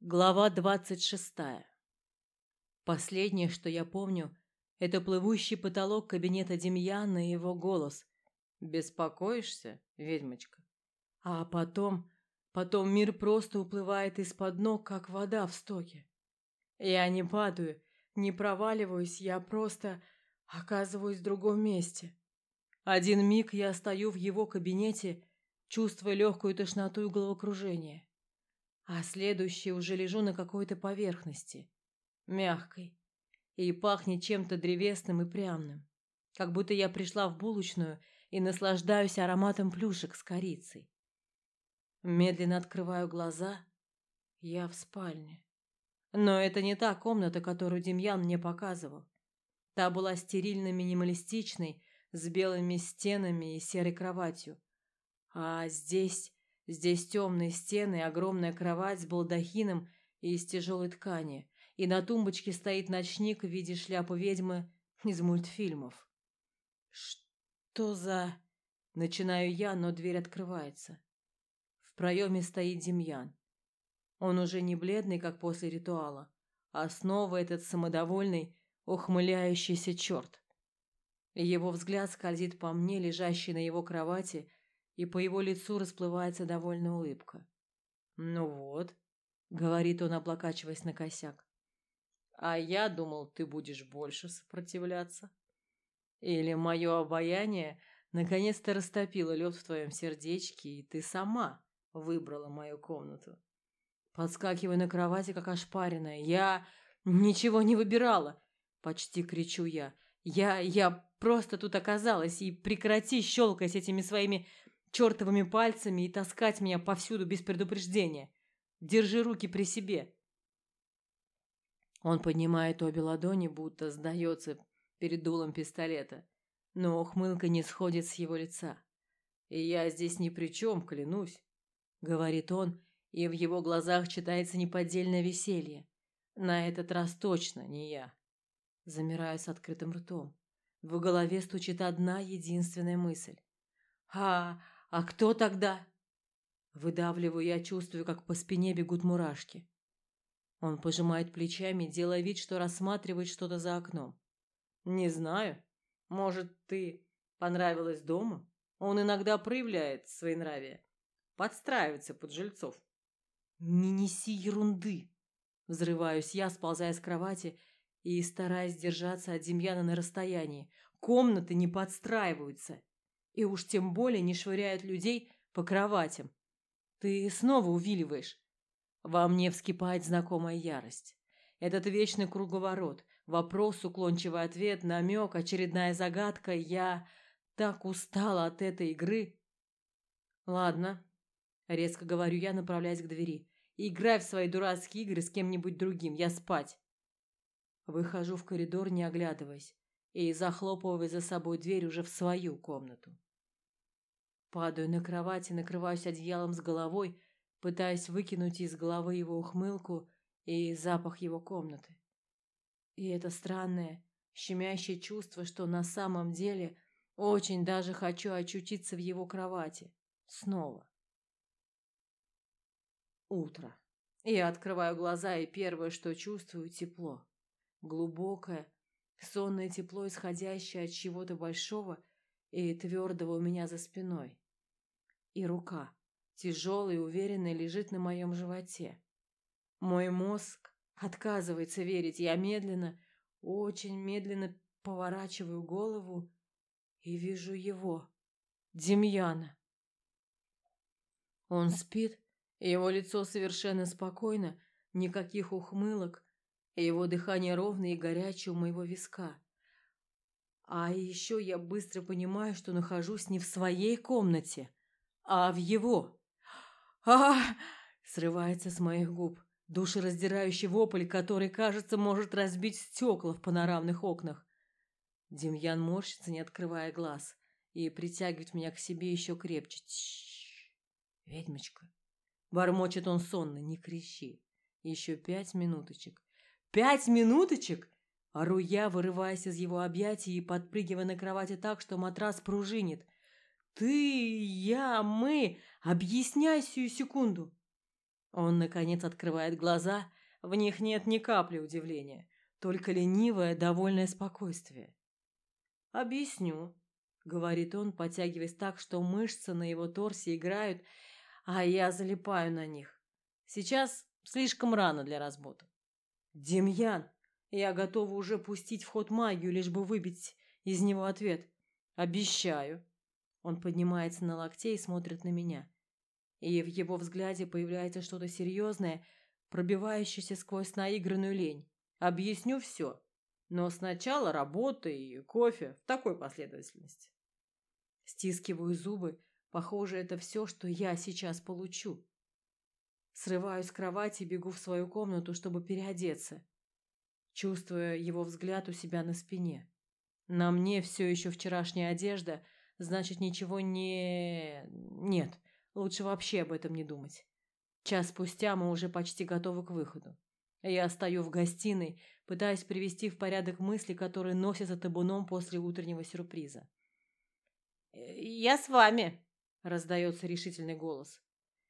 Глава двадцать шестая. Последнее, что я помню, это плывущий потолок кабинета Демьяна и его голос. «Беспокоишься, ведьмочка?» А потом... Потом мир просто уплывает из-под ног, как вода в стоке. Я не падаю, не проваливаюсь, я просто оказываюсь в другом месте. Один миг я стою в его кабинете, чувствуя легкую тошноту и головокружение а следующий уже лежу на какой-то поверхности, мягкой, и пахнет чем-то древесным и пряным, как будто я пришла в булочную и наслаждаюсь ароматом плюшек с корицей. Медленно открываю глаза, я в спальне. Но это не та комната, которую Демьян мне показывал. Та была стерильно-минималистичной, с белыми стенами и серой кроватью. А здесь Здесь темные стены и огромная кровать с балдахином из тяжелой ткани, и на тумбочке стоит ночник в виде шляпы ведьмы из мультфильмов. Что за... Начинаю я, но дверь открывается. В проеме стоит Демьян. Он уже не бледный, как после ритуала, а снова этот самодовольный, ухмыляющийся черт. Его взгляд скользит по мне, лежащей на его кровати, и по его лицу расплывается довольная улыбка. «Ну вот», — говорит он, облокачиваясь на косяк, — «а я думал, ты будешь больше сопротивляться. Или мое обаяние наконец-то растопило лед в твоем сердечке, и ты сама выбрала мою комнату». Подскакиваю на кровати, как ошпаренная. «Я ничего не выбирала!» — почти кричу я. «Я... я просто тут оказалась, и прекрати щелкать этими своими чертовыми пальцами и таскать меня повсюду без предупреждения. Держи руки при себе. Он поднимает обе ладони, будто сдается перед дулом пистолета, но ухмылка не сходит с его лица. «И я здесь ни при чем, клянусь», — говорит он, и в его глазах читается неподдельное веселье. На этот раз точно не я. Замираю с открытым ртом. В голове стучит одна единственная мысль. «А, а кто тогда? Выдавливаю я, чувствую, как по спине бегут мурашки. Он пожимает плечами, делая вид, что рассматривает что-то за окном. Не знаю. Может, ты понравилась дому? Он иногда проявляет свои нравия, подстраивается под жильцов. Не неси ерунды. Взрываюсь я, сползая с кровати и стараясь держаться от Демьяна на расстоянии. Комнаты не подстраиваются и уж тем более не швыряют людей по кроватям. Ты снова увиливаешь. Во мне вскипает знакомая ярость. Этот вечный круговорот, вопрос, уклончивый ответ, намек, очередная загадка. Я так устала от этой игры. Ладно, резко говорю я, направляясь к двери. Играй в свои дурацкие игры с кем-нибудь другим. Я спать. Выхожу в коридор, не оглядываясь, и захлопывая за собой дверь уже в свою комнату. Падаю на кровать и накрываюсь одеялом с головой, пытаясь выкинуть из головы его ухмылку и запах его комнаты. И это странное, щемящее чувство, что на самом деле очень даже хочу очутиться в его кровати. Снова. Утро. Я открываю глаза, и первое, что чувствую, тепло. Глубокое, сонное тепло, исходящее от чего-то большого и твердого у меня за спиной. И рука, тяжелая и уверенная, лежит на моем животе. Мой мозг отказывается верить. Я медленно, очень медленно поворачиваю голову и вижу его, Демьяна. Он спит, его лицо совершенно спокойно, никаких ухмылок, его дыхание ровное и горячее у моего виска. А еще я быстро понимаю, что нахожусь не в своей комнате, а в его. а срывается с моих губ. Душераздирающий вопль, который, кажется, может разбить стекла в панорамных окнах. Демьян морщится, не открывая глаз, и притягивает меня к себе еще крепче. Ведьмочка. Бормочет он сонно, не кричи. Еще пять минуточек. Пять минуточек? Ору я, вырываясь из его объятий и подпрыгивая на кровати так, что матрас пружинит. «Ты, я, мы! Объясняй сию секунду!» Он, наконец, открывает глаза, в них нет ни капли удивления, только ленивое, довольное спокойствие. «Объясню», — говорит он, потягиваясь так, что мышцы на его торсе играют, а я залипаю на них. Сейчас слишком рано для разбота. «Демьян!» Я готова уже пустить в ход магию, лишь бы выбить из него ответ. «Обещаю». Он поднимается на локте и смотрит на меня. И в его взгляде появляется что-то серьезное, пробивающееся сквозь наигранную лень. Объясню все. Но сначала работа и кофе в такой последовательности. Стискиваю зубы. Похоже, это все, что я сейчас получу. Срываюсь с кровати и бегу в свою комнату, чтобы переодеться, чувствуя его взгляд у себя на спине. На мне все еще вчерашняя одежда, значит, ничего не... Нет, лучше вообще об этом не думать. Час спустя мы уже почти готовы к выходу. Я стою в гостиной, пытаясь привести в порядок мысли, которые носятся табуном после утреннего сюрприза. «Я с вами», — раздается решительный голос.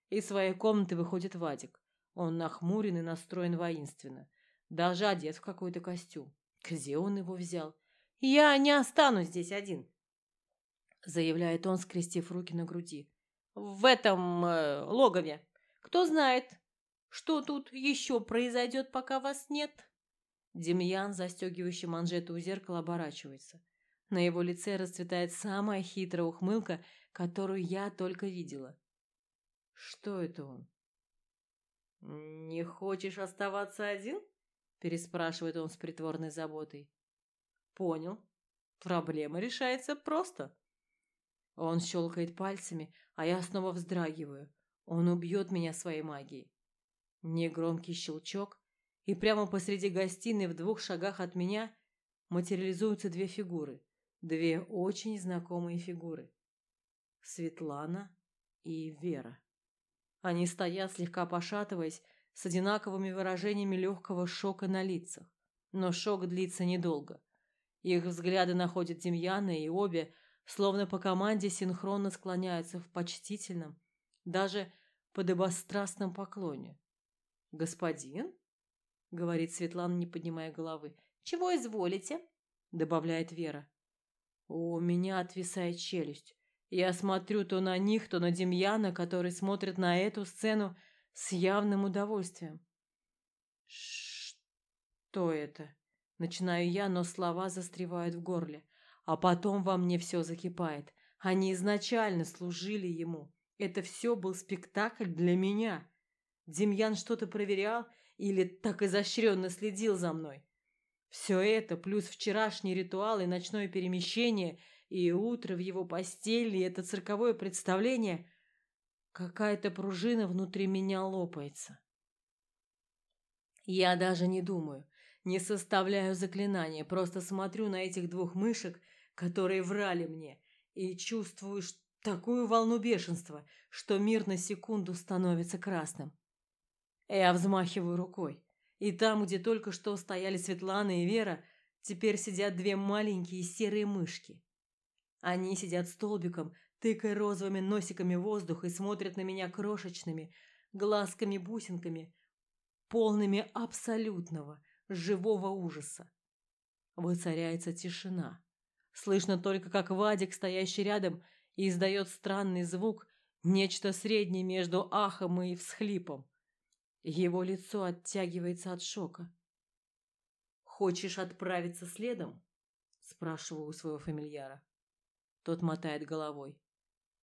Из своей комнаты выходит Вадик. Он нахмурен и настроен воинственно. Даже одет в какой-то костюм. Где он его взял? «Я не останусь здесь один», — заявляет он, скрестив руки на груди. «В этом э, логове. Кто знает, что тут еще произойдет, пока вас нет?» Демьян, застегивающий манжету у зеркала, оборачивается. На его лице расцветает самая хитрая ухмылка, которую я только видела. Что это он? «Не хочешь оставаться один?» – переспрашивает он с притворной заботой. «Понял. Проблема решается просто». Он щелкает пальцами, а я снова вздрагиваю. Он убьет меня своей магией. Негромкий щелчок, и прямо посреди гостиной в двух шагах от меня материализуются две фигуры. Две очень знакомые фигуры. Светлана и Вера. Они стоят, слегка пошатываясь, с одинаковыми выражениями легкого шока на лицах. Но шок длится недолго. Их взгляды находят Демьяна, и обе, словно по команде, синхронно склоняются в почтительном, даже подобострастном поклоне. «Господин?» — говорит Светлана, не поднимая головы. «Чего изволите?» — добавляет Вера. У меня отвисает челюсть. Я смотрю то на них, то на Демьяна, который смотрит на эту сцену с явным удовольствием. Что это? Начинаю я, но слова застревают в горле. А потом во мне все закипает. Они изначально служили ему. Это все был спектакль для меня. Демьян что-то проверял или так изощренно следил за мной. Все это, плюс вчерашний ритуал и ночное перемещение – и утро в его постели, и это цирковое представление, какая-то пружина внутри меня лопается. Я даже не думаю, не составляю заклинания, просто смотрю на этих двух мышек, которые врали мне, и чувствую такую волну бешенства, что мир на секунду становится красным. Я взмахиваю рукой, и там, где только что стояли Светлана и Вера, теперь сидят две маленькие серые мышки. Они сидят столбиком, тыкая розовыми носиками воздух и смотрят на меня крошечными глазками-бусинками, полными абсолютного, живого ужаса. Воцаряется тишина. Слышно только, как Вадик, стоящий рядом, издает странный звук, нечто среднее между ахом и всхлипом. Его лицо оттягивается от шока. «Хочешь отправиться следом?» – спрашиваю у своего фамильяра. Тот мотает головой.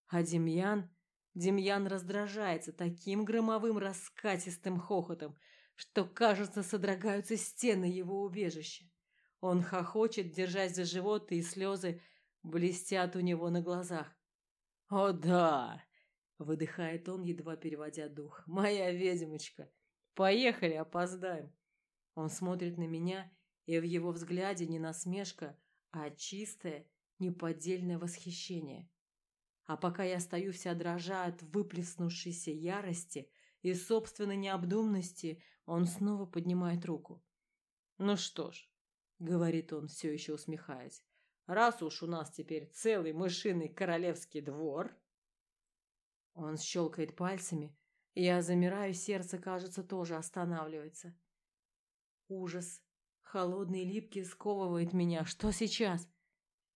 А Демьян... Демьян раздражается таким громовым раскатистым хохотом, что, кажется, содрогаются стены его убежища. Он хохочет, держась за живот, и слезы блестят у него на глазах. «О да!» — выдыхает он, едва переводя дух. «Моя ведьмочка! Поехали, опоздаем!» Он смотрит на меня, и в его взгляде не насмешка, а чистая неподдельное восхищение. А пока я стою вся дрожа от выплеснувшейся ярости и собственной необдуманности, он снова поднимает руку. «Ну что ж», — говорит он, все еще усмехаясь, «раз уж у нас теперь целый мышиный королевский двор...» Он щелкает пальцами, Я замираю, сердце, кажется, тоже останавливается. Ужас, холодный и липкий, сковывает меня. Что сейчас?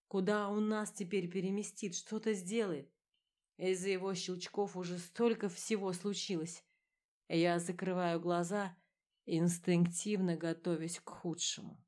Куда он нас теперь переместит? Что-то сделает? Из-за его щелчков уже столько всего случилось. Я закрываю глаза, инстинктивно готовясь к худшему.